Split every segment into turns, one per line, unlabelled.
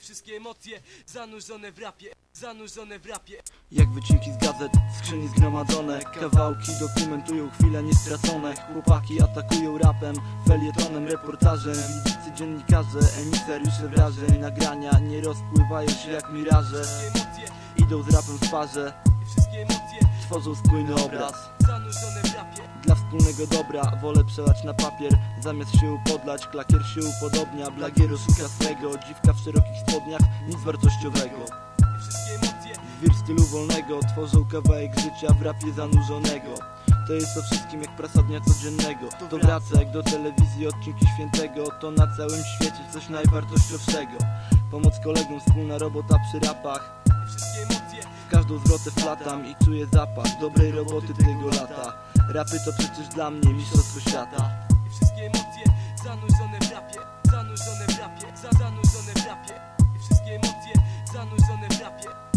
Wszystkie emocje zanurzone w rapie, zanurzone w rapie.
Jak wycinki z gazet, skrzyni zgromadzone Kawałki dokumentują chwile niestracone. Chłopaki atakują rapem, felietonem, reportażem. Widzicy dziennikarze, emisariusze wrażeń. Nagrania nie rozpływają się jak miraże. Idą z rapem w parze, tworzą spójny obraz.
zanurzone w rapie
Dla wspólnego dobra wolę przelać na papier. Zamiast się upodlać, klakier się upodobnia. Blagiero szuka swego, dziwka w szerokich spodniach Nic wartościowego. Wir stylu wolnego tworzą kawałek życia w rapie zanurzonego. To jest o wszystkim jak prasa dnia codziennego. To wraca jak do telewizji odcinki świętego. To na całym świecie coś najwartościowszego. Pomoc kolegom, wspólna robota przy rapach.
Wszystkie emocje.
W każdą zwrotę wplatam i czuję zapach Dobrej roboty tego lata Rapy to przecież dla mnie mistrzostwo świata.
Wszystkie emocje zanurzone w rapie, zanurzone w rapie, za zanurzone w rapie. Wszystkie emocje zanurzone w rapie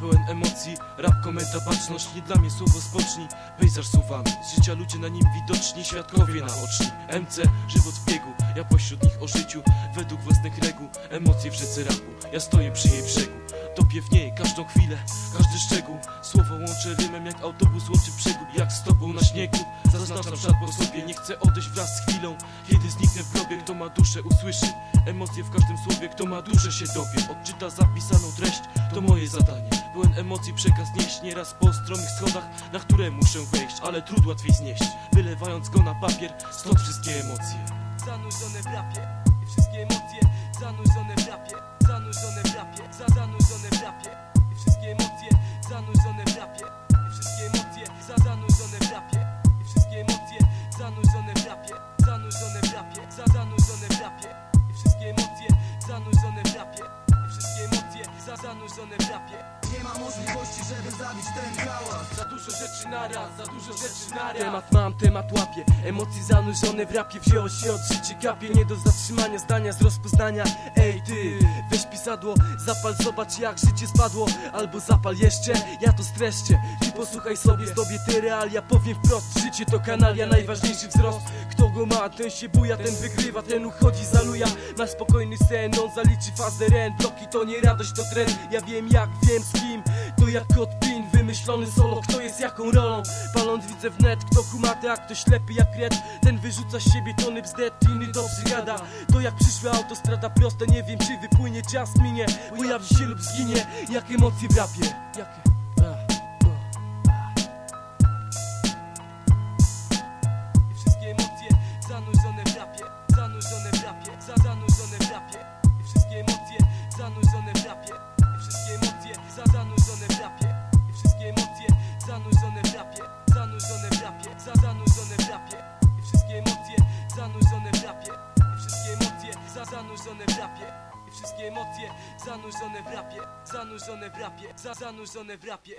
pełen emocji Rap, komenta, baczność, nie dla mnie słowo spocznij. Pejzaż suwamy, z życia ludzie na nim widoczni Świadkowie naoczni, MC, żywot w biegu Ja pośród nich o życiu, według własnych reguł Emocje w rzece rapu, ja stoję przy jej brzegu. Topię w niej każdą chwilę, każdy szczegół. Słowo łączę rymem jak autobus łączy przegód Jak stopą na śniegu, zaznaczam ślad po sobie. Nie chcę odejść wraz z chwilą, kiedy zniknę w grobie ma duszę usłyszy, emocje w każdym słowie Kto ma duszę się dowie, odczyta zapisaną treść To moje zadanie, pełen emocji przekaz nieść Nieraz po stromych schodach, na które muszę wejść Ale trud łatwiej znieść, wylewając go na papier Stąd wszystkie emocje.
Zanurzone w rapie wszystkie emocje. Zanurzone w rapie Zanurzone w rapie, za zanurzone w rapie zanurzone w rapie.
Nie ma możliwości, żeby zabić ten hałas.
Za dużo rzeczy naraz, za dużo rzeczy naraz Temat mam, temat łapię Emocje zanurzone w rapie. Wzięło się od życia kapie. Nie do zatrzymania, zdania z rozpoznania. Ej ty, Zapal, zobacz jak życie spadło. Albo zapal jeszcze, ja to streszczę. Ty posłuchaj sobie, zdobię te realia Powiem wprost, życie to kanalia Najważniejszy wzrost. Kto go ma, ten się buja Ten wygrywa, ten uchodzi, zaluja Na spokojny sen, on zaliczy fazę ren. Bloki to nie radość, to trend Ja wiem jak, wiem z kim. To jak kod pin, wymyślony solo. Kto jest jaką rolą? Paląc widzę wnet, kto kumaty, a kto ślepy jak kret Ten wyrzuca z siebie tony bzdet, inny dobrze gada jak przyszła autostrada prosta Nie wiem czy wypłynie czas minie Pojawi się lub zginie Jak emocje w rapie Jakie? Emocje. Zanurzone w rapie Zanurzone w rapie, za zanurzone w rapie